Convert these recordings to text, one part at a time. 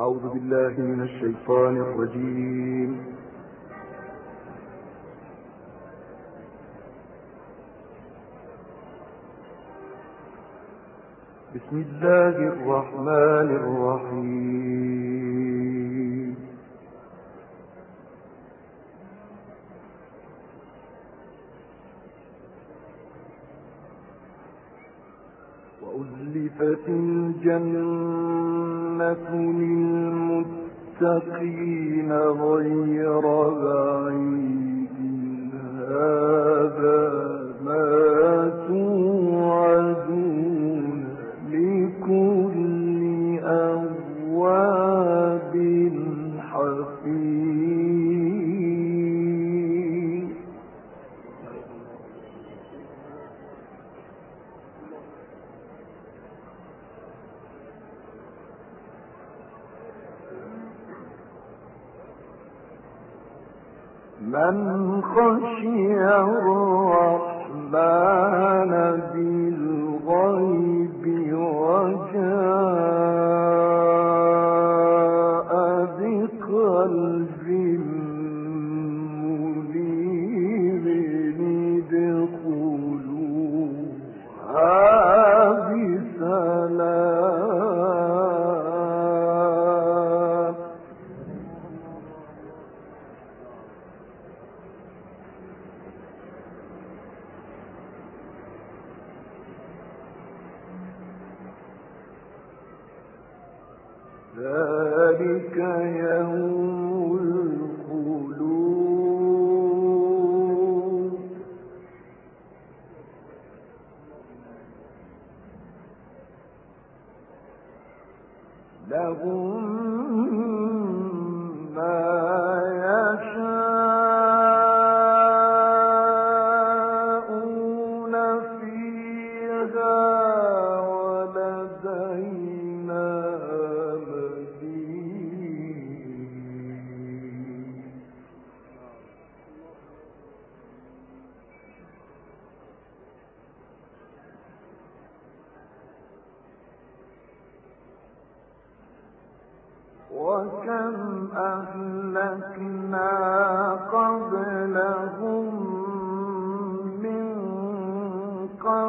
أعوذ بالله من الشيطان الرجيم. بسم الله الرحمن الرحيم. وأزلفت الجنة للمتقين غير بعيد.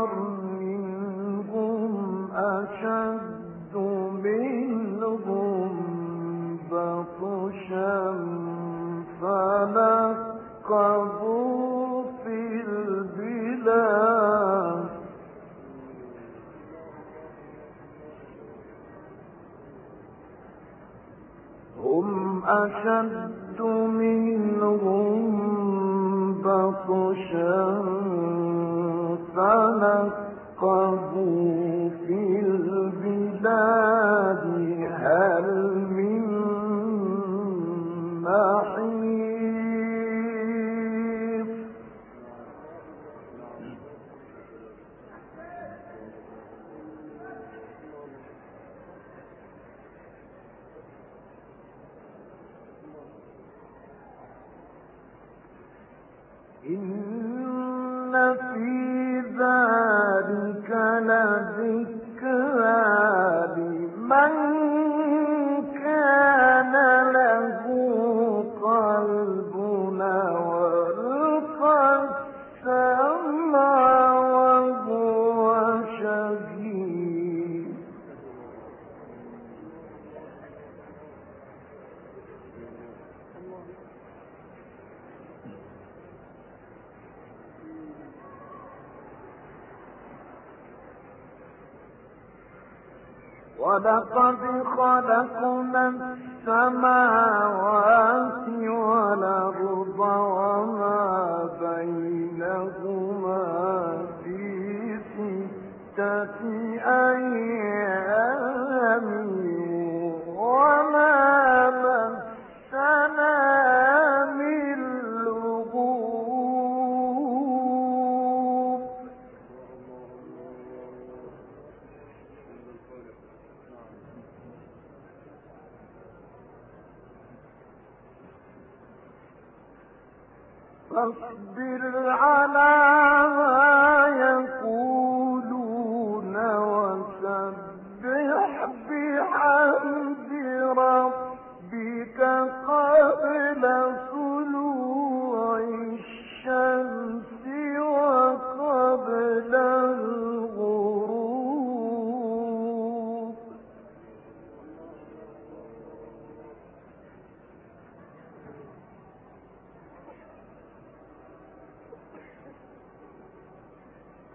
النَّارِ ولقد خلقنا السماوات والأرض وما بينهما في ستة أيام.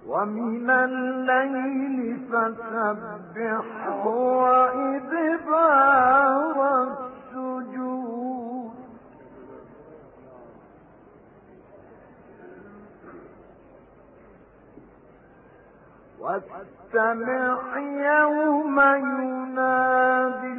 ومن الليل فسبحه وإدبار السجود. واستمع يوم ينادي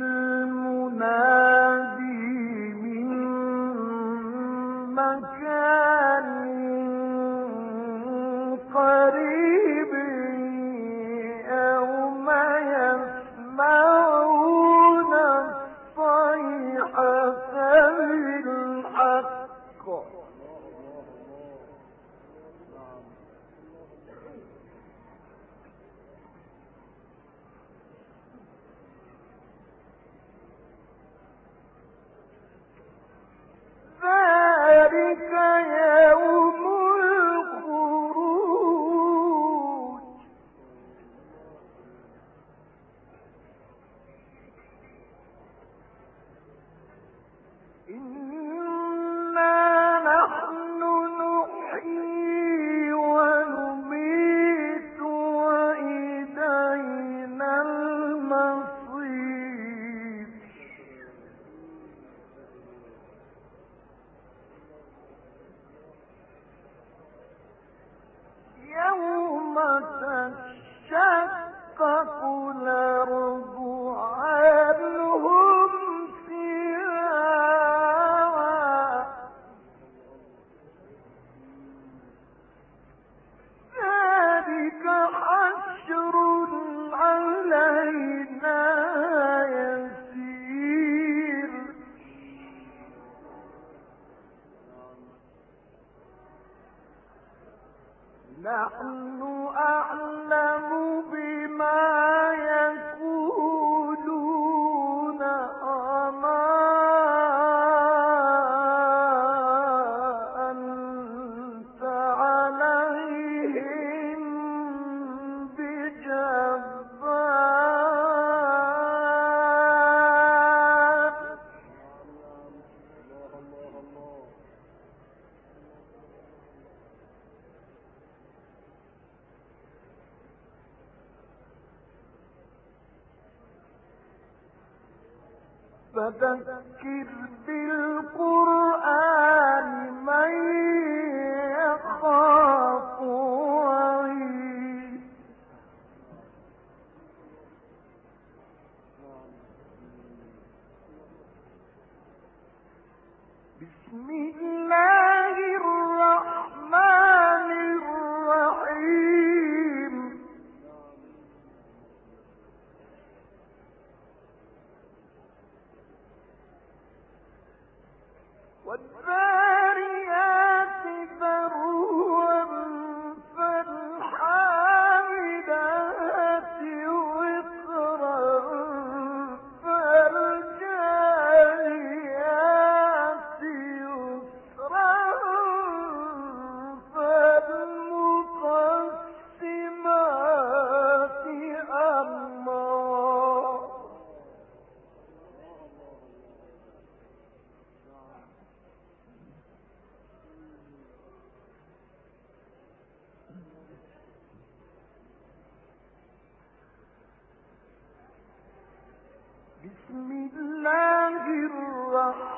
فذكر بالقرآن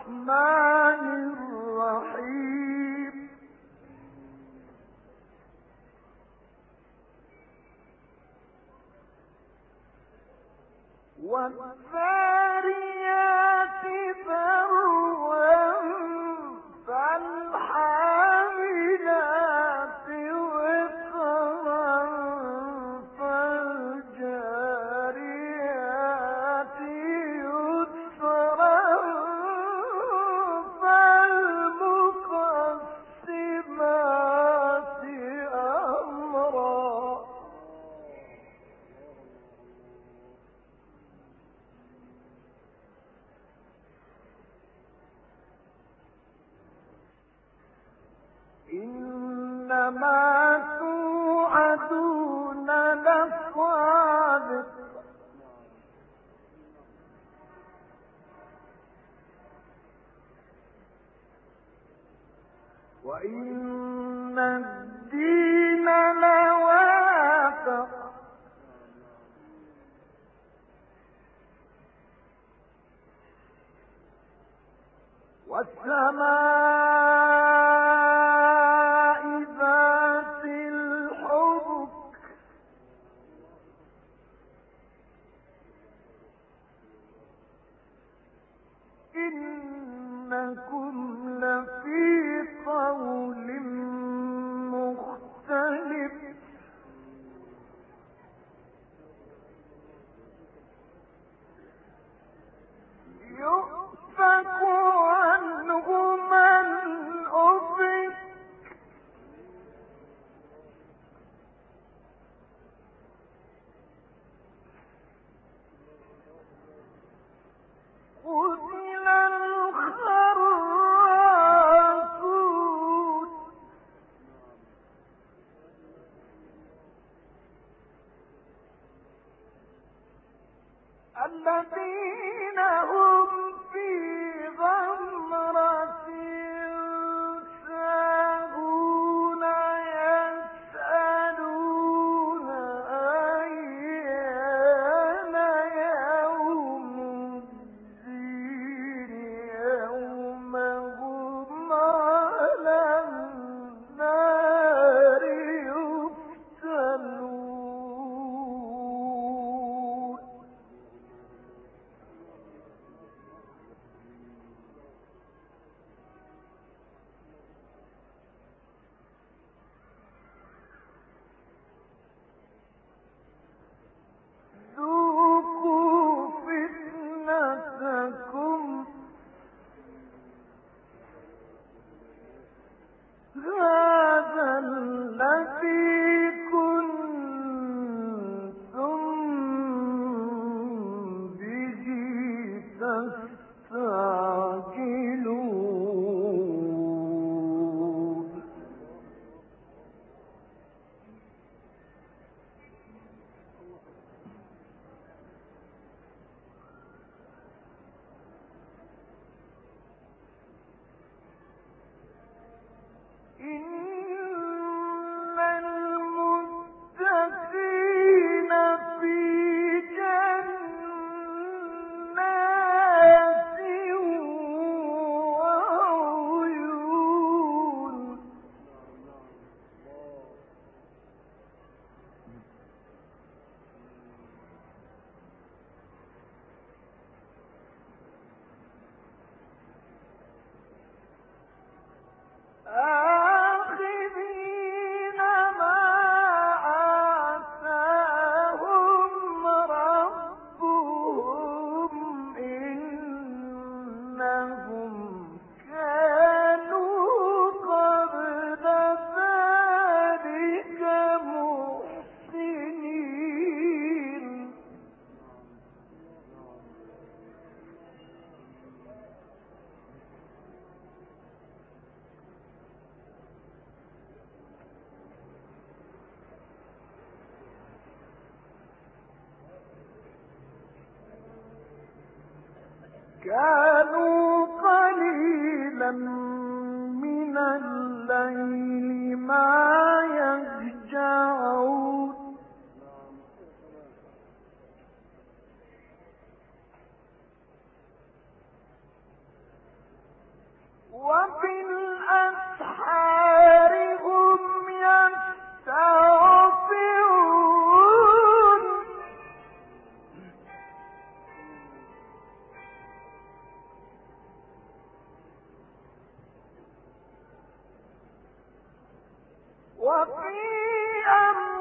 الرحمن الرحيم. والثاني وفي أموالهم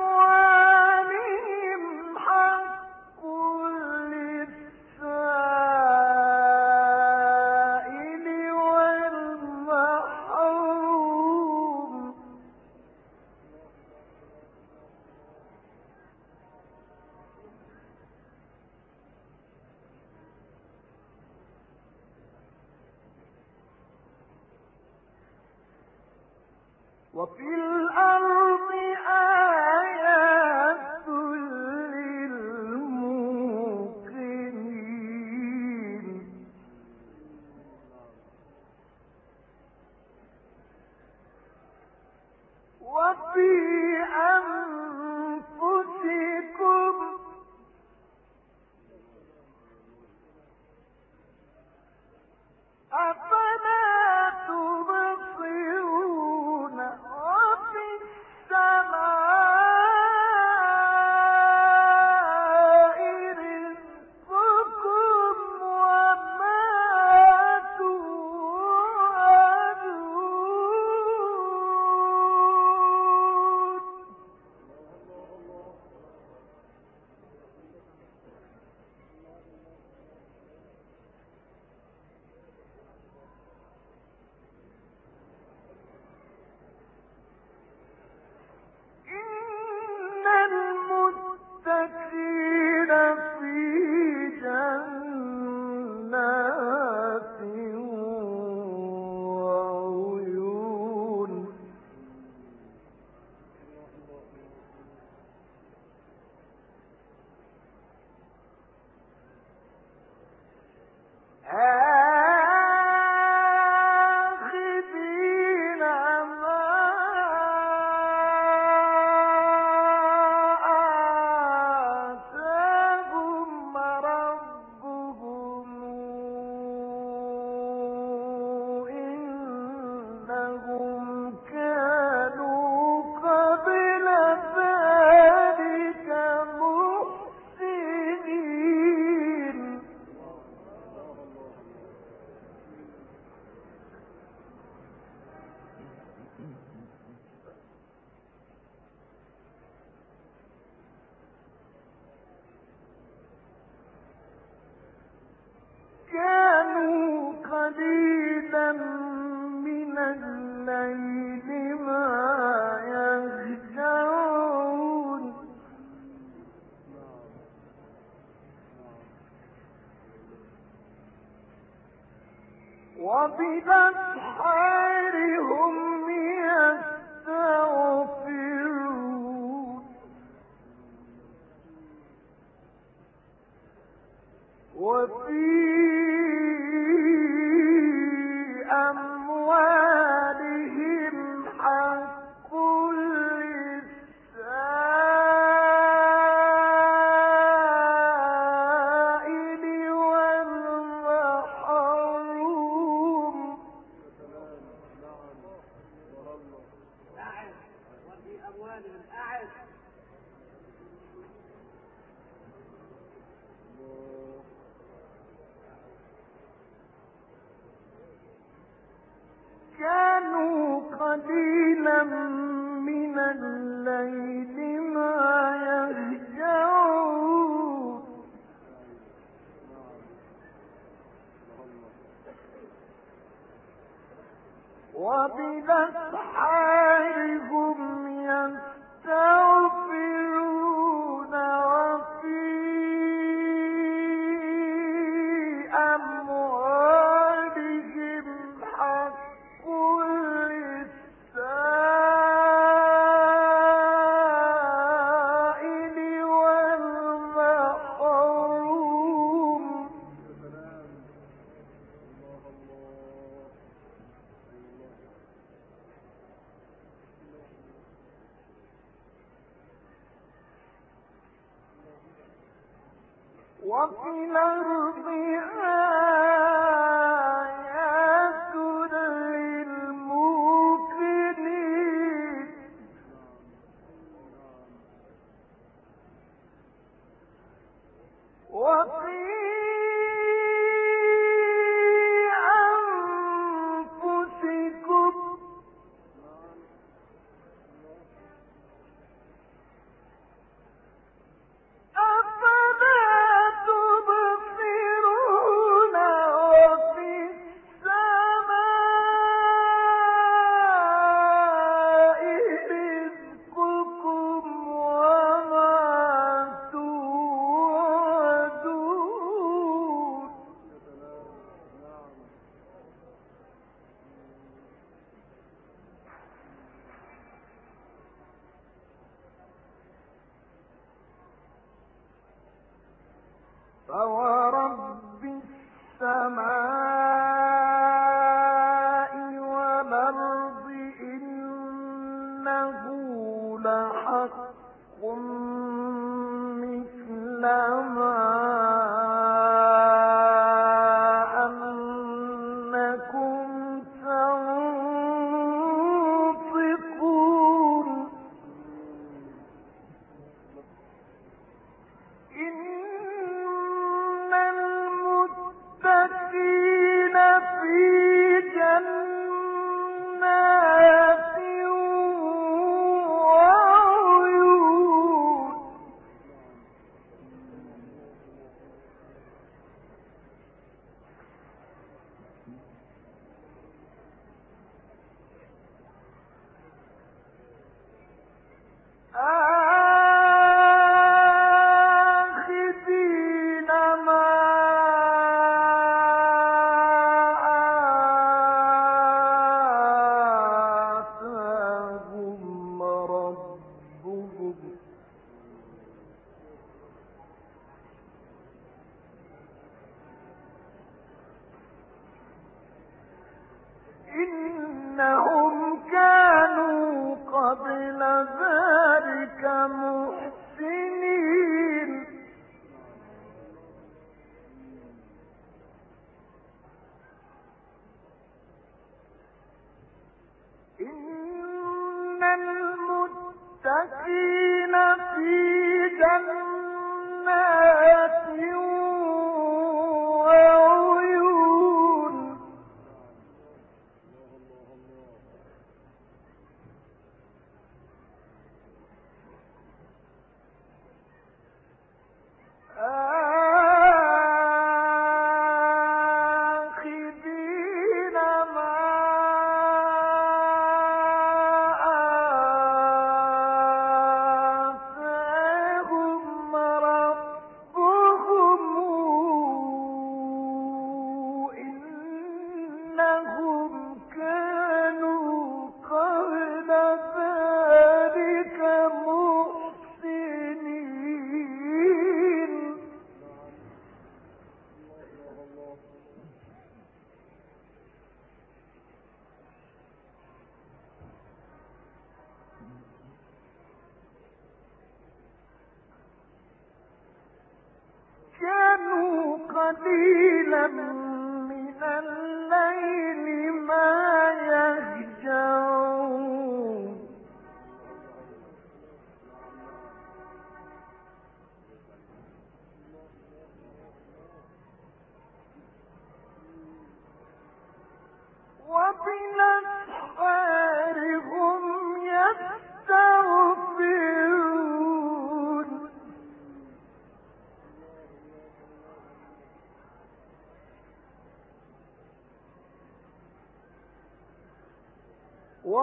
وبالأسحار هم يستغفرون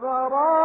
فرأى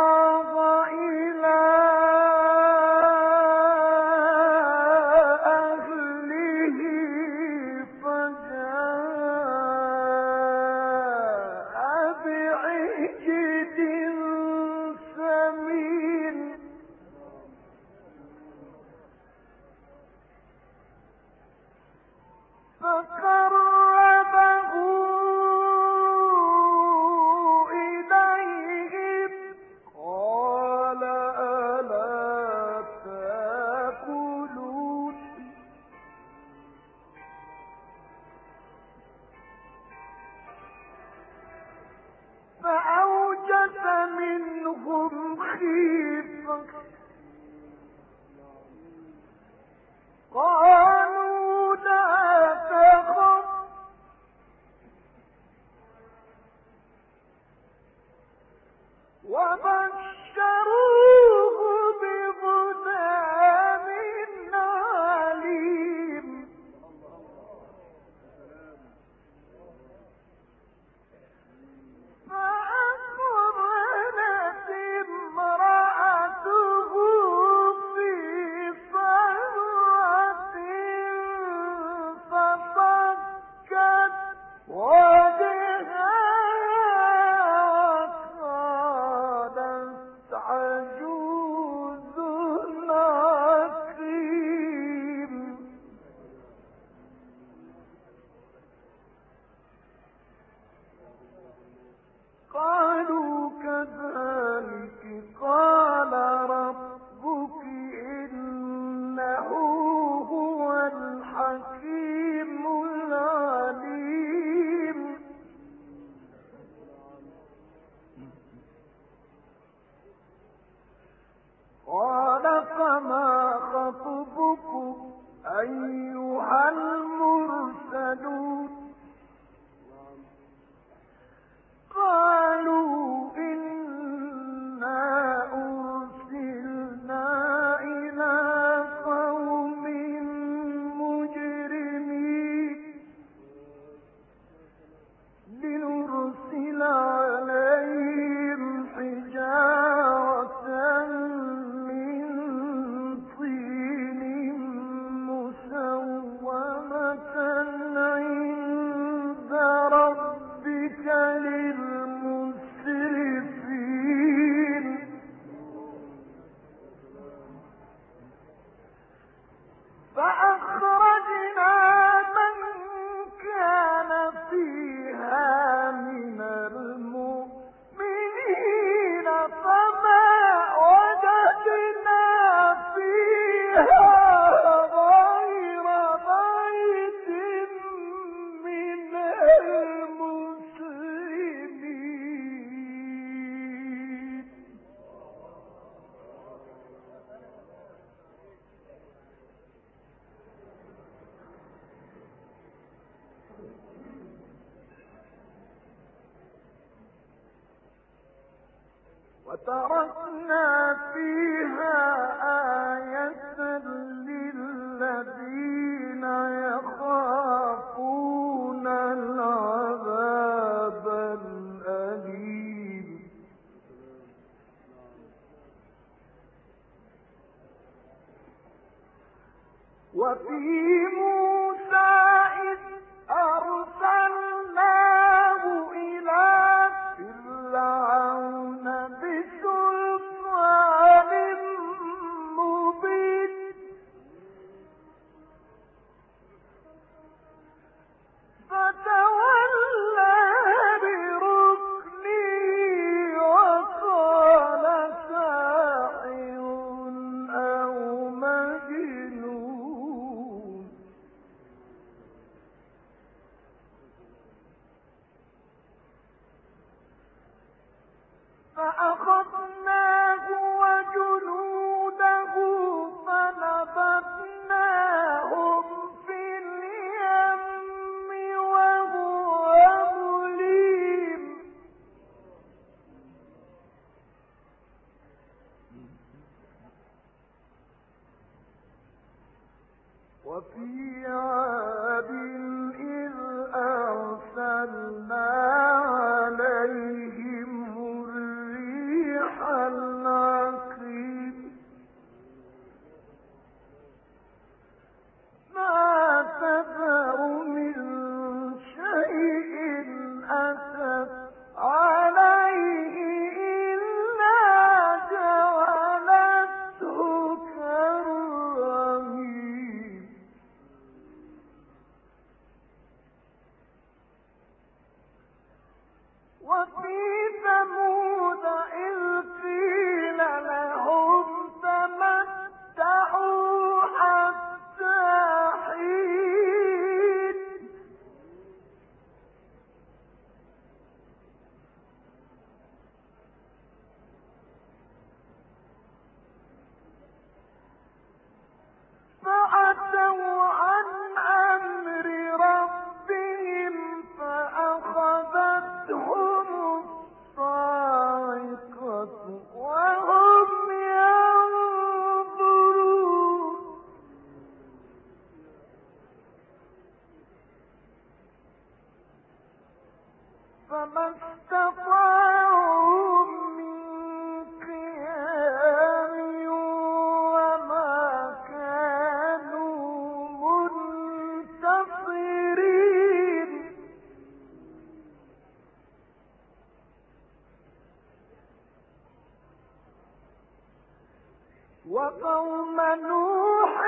وقوم نوح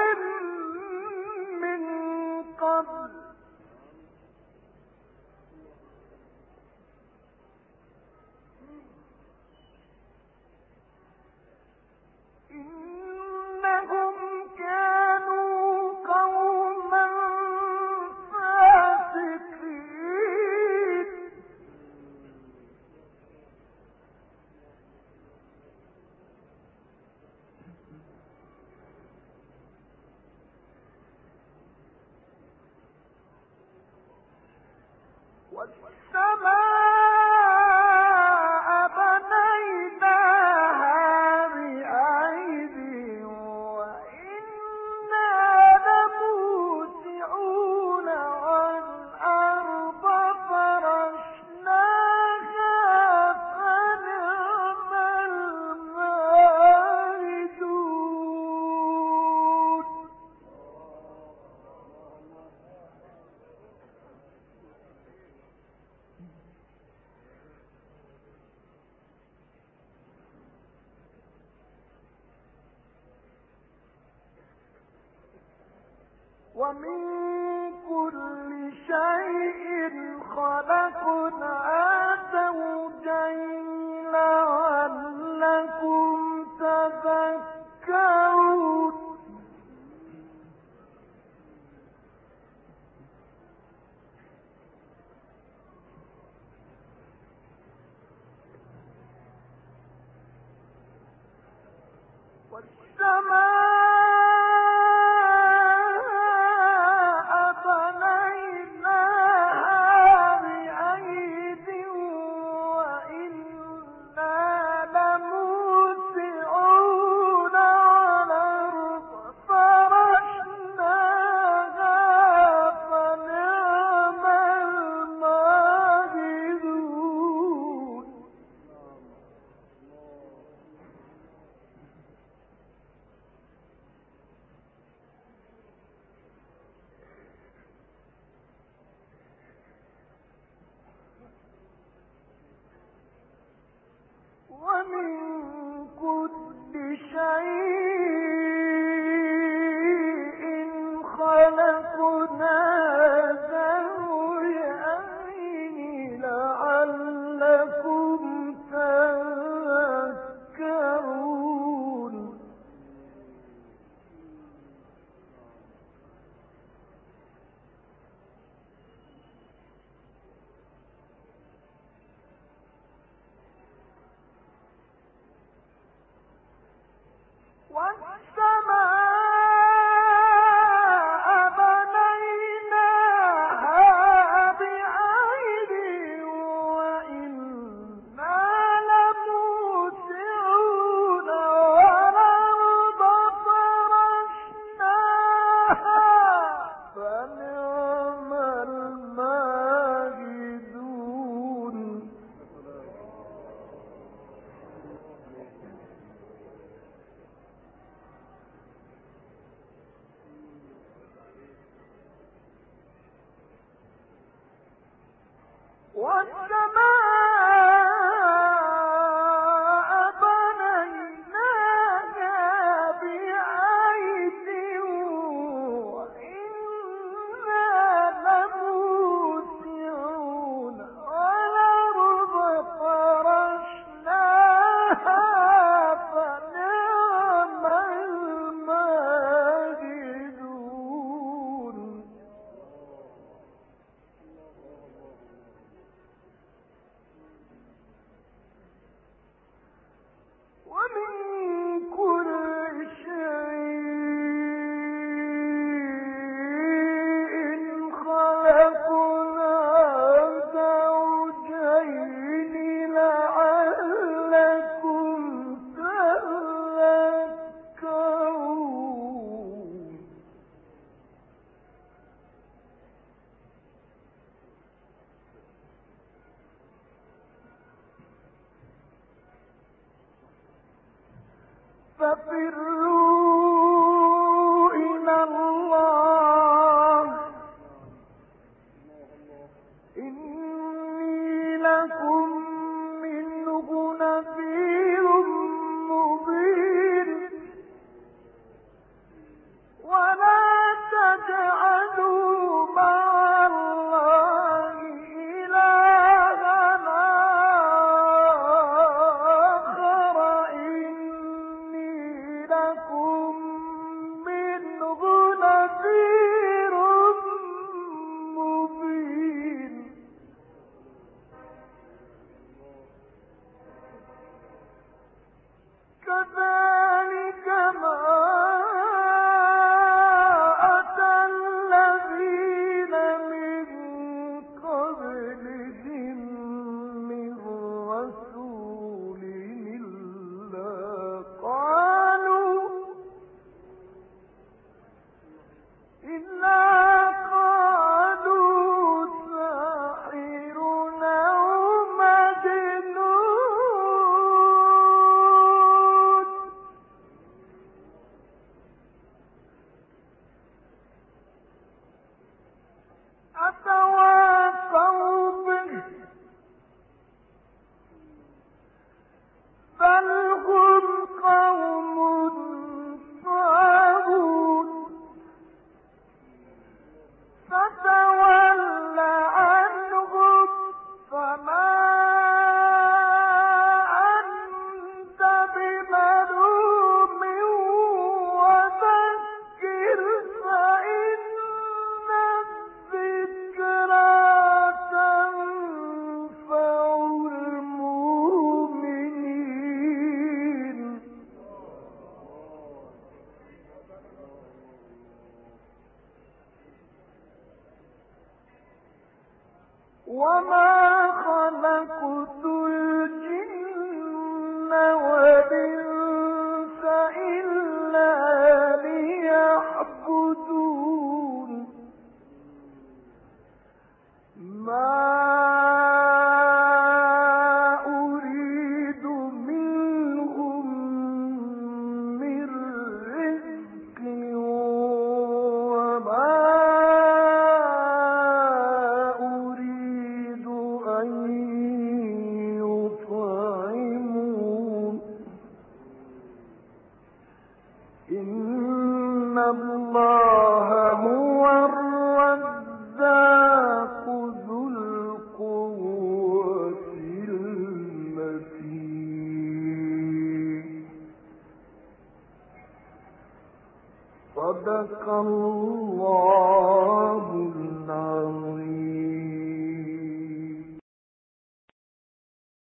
ومن كل شيء خلقنا